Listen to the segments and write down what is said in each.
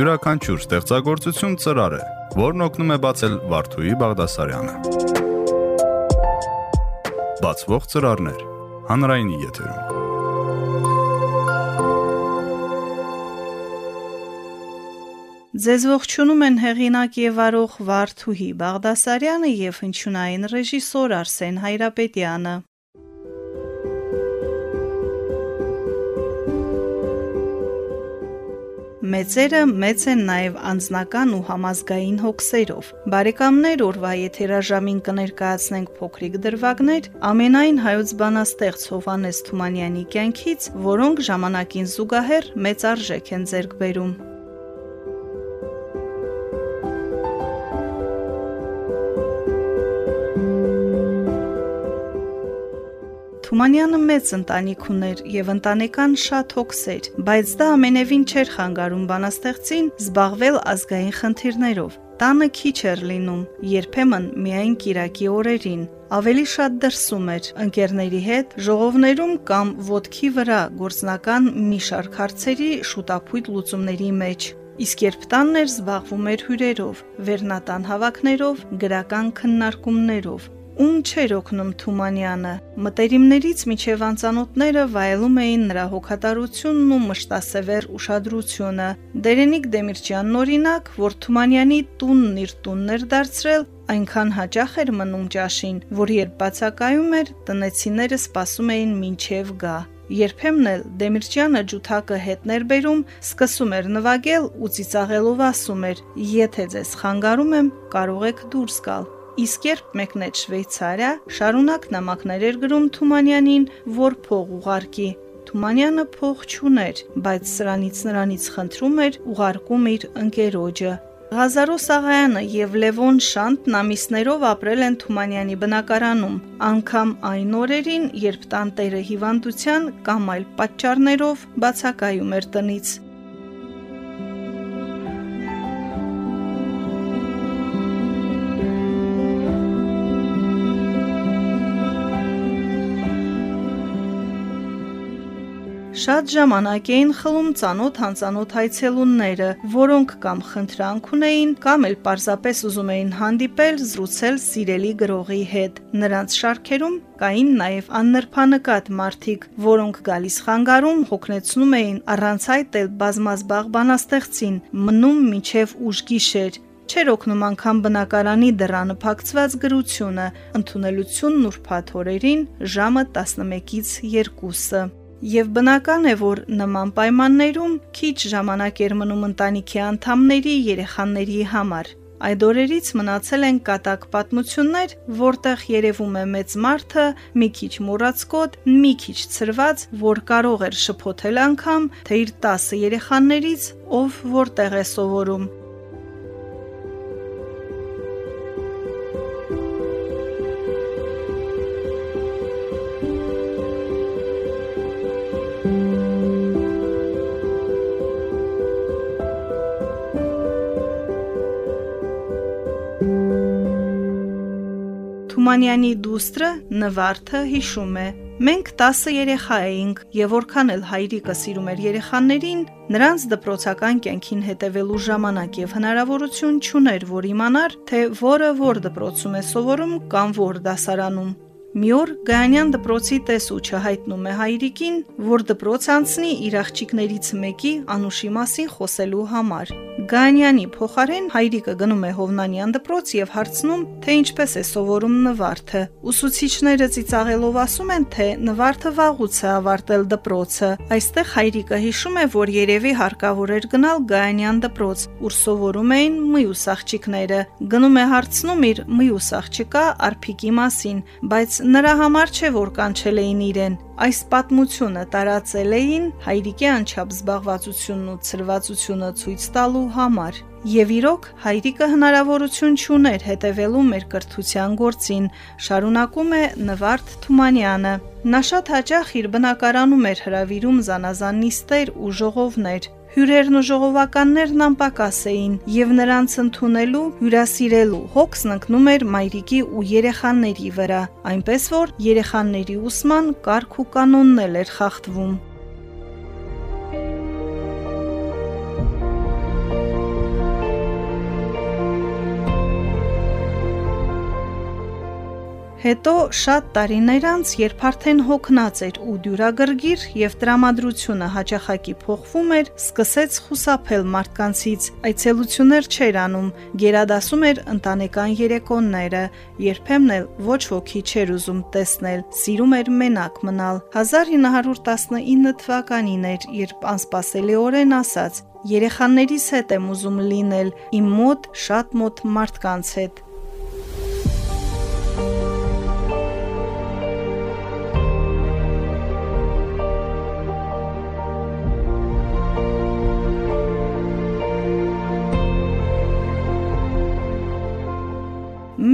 Յուրաքանչյուր ստեղծագործություն ծրար է, որն օգնում է բացել Վարդուհի Բաղդասարյանը։ Բացվող ծրարներ հանրայինի եթերում։ Ձեզ ողջունում են հեղինակ եւ արող Վարդուհի Բաղդասարյանը եւ հնչյունային ռեժիսոր Արսեն Հայրապետյանը։ Մեծերը մեծ են նաև անձնական ու համազգային հոգսերով։ Բարեկամներ, օրվա եթերաժամին կներկայացնենք փոքրիկ դրվագներ ամենայն հայոց բանաստեղծ Հովանես Թումանյանի կյանքից, որոնք ժամանակին զուգահեռ մեծ արժեք են ձեռք բերում։ Թումանյանը մեծ ընտանիք ուներ եւ ընտանեկան շատ հոգսեր, բայց դա ամենևին չէր խանգարում բանաստեղծին զբաղվել ազգային խնդիրներով։ Տանը քիչ էր լինում, երբեմն միայն Կիրակի օրերին։ Ավելի շատ դրսում էր ընկերների հետ, ժողովներում կամ ոդքի վրա գործնական մի շարք հարցերի շուտապույտ լուծումների մեջ։ Իսկ երբ տանն էր զբաղվում էր հյուրերով, վերնատան հավաքներով, գրական քննարկումներով, Ում չէր օգնում Թումանյանը։ Մտերիմներից միջև անծանոթները վայելում էին նրա հոգատարությունն ու մշտասևեր ուշադրությունը։ Դերենիկ Դեմիրճյանն օրինակ, որ Թումանյանի տունն իր տունն էր դարձրել, այնքան հաճախ էր մնում ճաշին, որ երբ բացակայում էր, տնեցիները սպասում էին մինչև գա։ Երբեմն էլ Դեմիրճյանը ջութակը հետներ բերում, սկսում էր նվագել ու ծիծաղելով ասում էր. «Եթե ձեզ խանգարում եմ, կարող եք դուրս գալ»։ Իսկ երբ մեկնեց Շվեյցարիա, շարունակ նամակներ էր գրում Թումանյանին, որ փող ուղարկի։ Թումանյանը փող չուներ, բայց սրանից նրանից խնդրում էր ուղարկում իր ընկերոջը։ Ղազարոս Աղայանը եւ Լևոն Շանտն ամիսներով ապրել են Թումանյանի բնակարանում, անգամ այն օրերին, երբ տանտերը հիվանդության կամ այլ պատճառներով բացակայում էր տնից։ Շատ ժամանակ էին խլում ծանոթ հանծանոթ հայցելունները, որոնք կամ խնդրանք ունեին, կամ էլ պարզապես ուզում էին հանդիպել, զրուցել սիրելի գրողի հետ։ Նրանց շարքերում կային նաև աննրբանկատ մարդիկ, որոնք գալիս խանգարում հոգնեցնում էին առանց այդ էլ բազմազբաղ բանաստեղծին, մնում միջև ուժ գիշեր չէր օգնում անգամ բնակարանի դռանը փակցված գրությունը, ընդունելությունն ուրբաթ օրերին ժամը 11-ից 2-ը։ Եվ բնական է, որ նման պայմաններում քիչ ժամանակ էր մնում ընտանիքի անդամների, երեխաների համար։ Այդ օրերից մնացել են կատակ պատմություններ, որտեղ երևում է մեծ մարդը, մի քիչ մոռացկոտ, մի քիչ ծրված, որ կարող էր շփոթել անգամ, թե իր 10 երեխաներից ով որտեղ է սովորում։ Թումանյանի դուստրը Նվարդը հիշում է. Մենք 10 երեխա էինք, եւ որքան էլ հայրիկը սիրում էր երեխաներին, նրանց դպրոցական կյանքին հետևելու ժամանակ եւ հնարավորություն չուներ, որ իմանար, թե որը որ դպրոցում է սովորում կամ որ դասարանում։ Մի օր Գայանյան դպրոցի տեսուչը հայտնում է հայրիկին, որ դպրոց անցնի իր աղջիկներից մեկի Անուշի մասին խոսելու համար։ Գայանյանի փոխարեն հայրիկը գնում է Հովնանյան դպրոց եւ հարցնում, թե ինչպես է սովորում Նվարդը։ Ուսուցիչները ծիծաղելով ասում են, թե Նվարդը վաղուց է ավարտել դպրոցը։ Այստեղ հայրիկը հիշում է, որ երևի հարկավոր էր գնալ Գայանյան դպրոց, ուր սովորում էին մյուս աղջիկները։ Գնում է հարցնում իր մյուս աղջկա Արփիկի մասին, բայց նրա համար չէ, որ կանչել էին իրեն։ Այս պատմությունը տարածել էին հայրիկի անչափ զբաղվածությունն ու ծրվածությունը ցույց տալու համար։ Եվ իրոք հայրիկը հնարավորություն չուներ հետևելու մեր կրթության գործին, շարունակում է Նվարդ Թումանյանը։ Նա շատ հաճախ իր բնակարանում էր հravirում զանազան նիստեր ու ժողովներ, Հյուրերն ու ժողովականներն անպակաս էին եւ նրանց ընդունելու, հյուրասիրելու հոգսն ընկնում էր մայրիկի ու երեխաների վրա, այնպես որ երեխաների ուսման կարգ ու կանոնն էր խախտվում։ Հետո շատ տարիներ անց, երբ արդեն հոգնած էր ու դյուրագրգիռ եւ տրամադրությունը հաճախակի փոխվում էր, սկսեց խուսափել մարդկանցից, այցելություններ չէր անում, գերադասում էր ընտանեկան երեկոները, երբեմն էլ ոչ ոքի չէր ուզում տեսնել, սիրում էր մենակ մնալ։ 1919 թվականին էր, երբ անսպասելիորեն ասաց. Երեխաներիս հետ եմ ուզում լինել, իմ մոտ շատ մոտ մարդկանց հետ։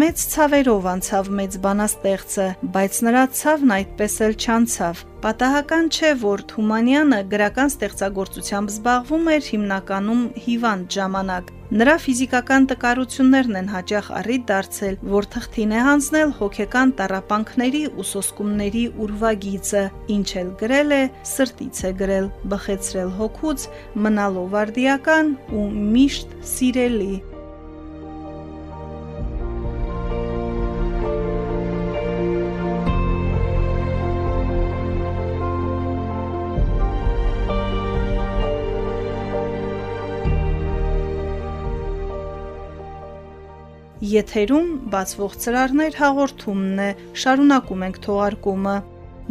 Մեծ ցավերով անցավ մեծ բանաստեղծը, բայց նրա ցավն այդպես էլ չանցավ։ Պատահական չէ, որ Թումանյանը գրական ստեղծագործությամբ զբաղվում էր հիմնականում հիվանդ ժամանակ։ Նրա ֆիզիկական տկարություններն են հաճախ առիթ դարձել, որ թղթին է հանձնել հոգեկան տարապանքների ու սոսկումների ուրվագիծը, ինչ էլ գրել է, սրտից է գրել, բխեցրել հոգուց, մնալով վարդիական ու միշտ սիրելի։ Եթերում բացվող ծրարներ հաղորդումն է։ Շարունակում ենք թողարկումը։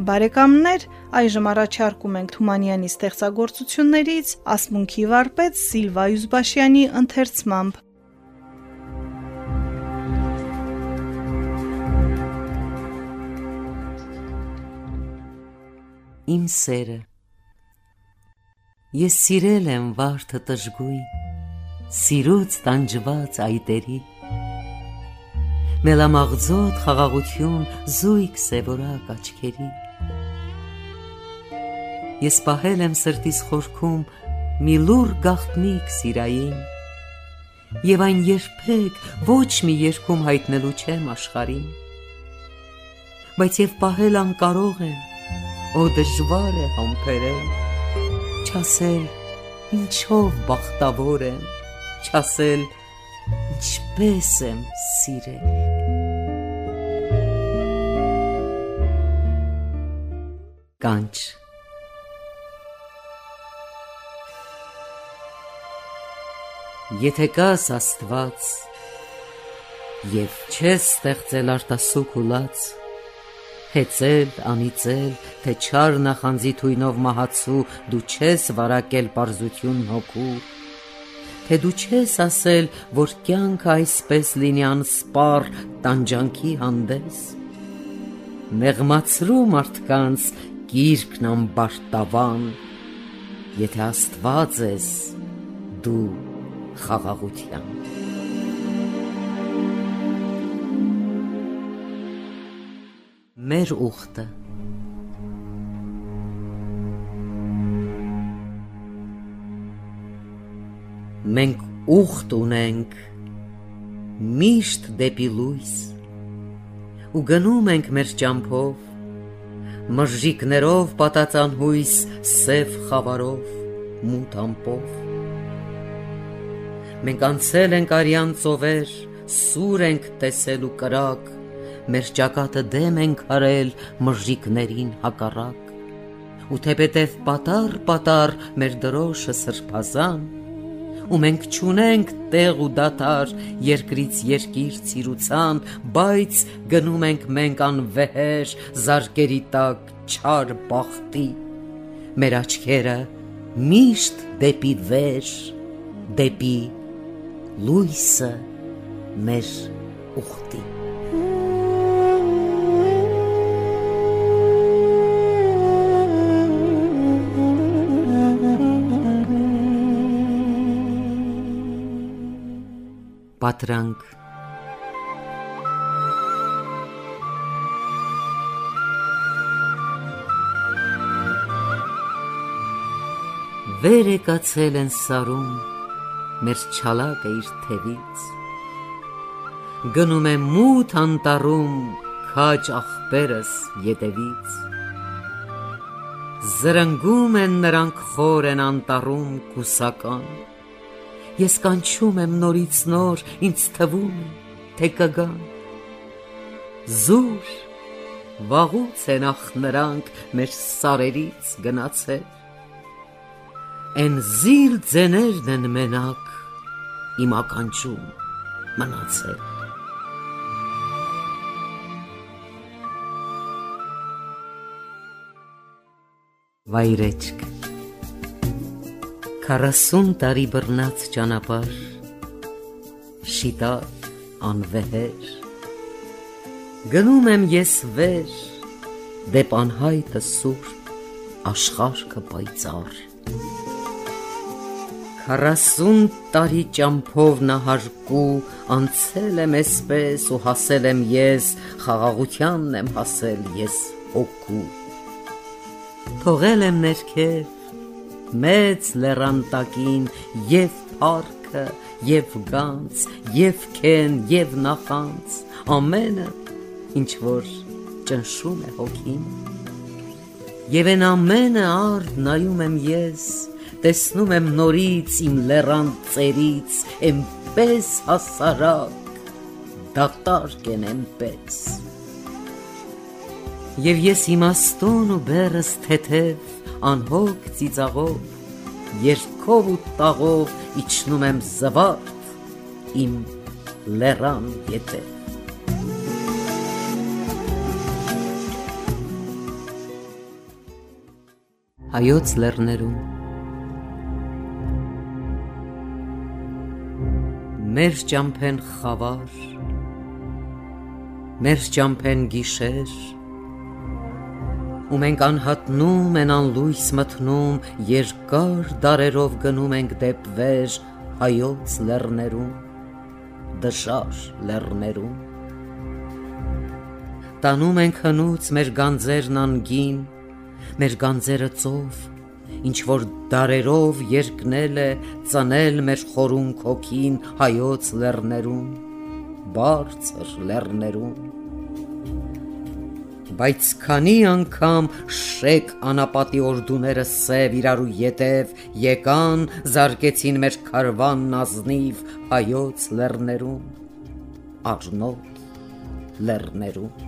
Բարեկամներ, այժմ առաջարկում ենք Թումանյանի ստեղծագործություններից Ասմունքի վարպետ Սիլվա Յուզբաշյանի ընթերցմամբ։ Իմ սերը Ես սիրել եմ վարդը տժգույն, սիրուց տանջված այտերի մելամաղձոտ խաղաղություն զույգ սևորակ աչքերի Ես պահել եմ սրտիս խորքում մի լուր գաղտնիք սիրային Եվ այն երբեք ոչ մի երկում հայտնելու չեմ աշխարին Բայց եւ պահել անկարող եմ Օ դժվար է համբերել Չասել ինչով բախտավոր եմ Չասել ինչպես եմ սիրել կանչ Եթե կաս Աստված եւ չես ստեղծել արտասուք ու լաց հեծել, անիծել, թե չար նախանձի թույնով մահացու դու չես վարակել པարզություն հոգու թե դու չես ասել, որ կյանք այսպես լինի անսպար տանջանքի հանդես մեղմացրու մարդկանց գիրկն ամբարտավան, եթե աստված ես, դու խաղաղության։ Մեր ուխտը Մենք ուխտ ունենք միշտ դեպի լույս ու գնում ենք մեր ճամփով մժիկներով պատածան հույս սև խավարով մութ ամպով մենք անցել ենք արյան ծովեր սուր ենք տեսել ու կրակ մեր ճակատը դեմ ենք արել մժիկներին հակառակ ու թեպետև պատար պատար մեր դրոշը սրբազան ու մենք ճունենք տեղ ու դատար երկրից երկիր ցիրուցան, բայց գնում ենք մենք անվեհեր զարկերի տակ չար բախտի։ Մեր աչքերը միշտ դեպի վեր, դեպի լույսը մեր ուխտի։ պատրանք Վեր եկացել են սարում մեր չալակը իր թևից Գնում է մութ անտառում քաջ աղբերս ետևից Զրնգում են նրանք խոր են անտառում կուսական Ես կանչում եմ նորից նոր, ինձ թվում է, թե կգան։ զուր վաղուց են ախ նրանք մեր սարերից գնացել Են զիլ ձեներն են մենակ իմ ականջում մնացել Վայրեջք 40 տարի բռնած ճանապարհ շիտար անվեհեր գնում եմ ես վեր դեպ անհայտը սուրբ աշխարհը պայծառ 40 տարի ճամփով նահարկու անցել եմ այսպես ու հասել եմ ես խաղաղությանն եմ հասել ես հոգու թողել եմ ներքև մեծ լերանտակին եւ արքը եւ գանց եւ քեն եւ նախանց ամենը ինչ որ ճնշում է հոգին եւ այն ամենը արդ նայում եմ ես տեսնում եմ նորից իմ լեռան ծերից այնպես հասարակ դատարկ են այնպես եւ ես իմաստուն ու բերս թեթև անհոգ ծիծաղով երկով ու տաղով իջնում եմ զվարթ իմ լեռան ետե հայոց լեռներում մեր ճամփեն խավար մեր ճամփեն գիշեր ու մենք անհատնում են անլույս մթնում, երկար դարերով գնում ենք դեպ վեր հայոց լեռներում, դժար լեռներում։ Տանում ենք հնուց մեր գանձերն անգին, մեր գանձերը ծով, ինչ որ դարերով երկնել է, ծնել մեր խորունք հոգին հայոց լեռներում, բարձր լեռներում բայց քանի անգամ շեք անապատի օրդուները սև իրարու յետև եկան զարկեցին մեր քարվանն ազնիվ հայոց լեռներում արնոտ լեռներում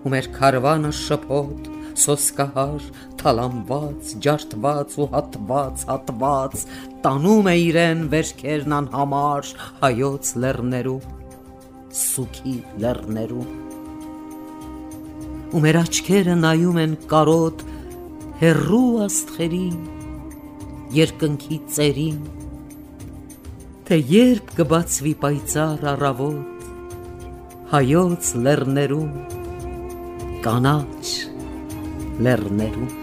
ու մեր քարվանը շփոթ սոսկահար թալամված ջարդված ու հատված հատված տանում է իրեն վերքերն անհամար հայոց լեռներում սուքի լեռներում ու մեր աչքերը նայում են կարոտ հերրու աստղերին երկնքի ծերին թե երբ կբացվի պայծառ առավոտ հայոց լեռներում կանաչ լեռներում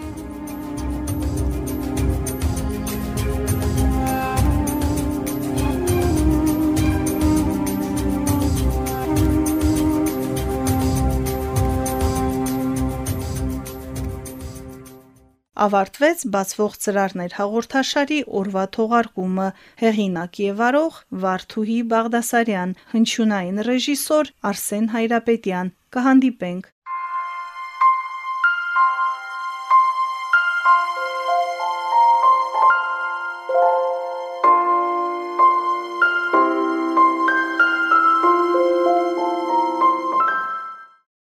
ավարտվեց բացվող ծրարներ հաղորդաշարի օրվա թողարկումը. Հեղինակ եւ արող Վարդուհի Բաղդասարյան հնչյունային ռեժիսոր Արսեն Հայրապետյան կհանդիպենք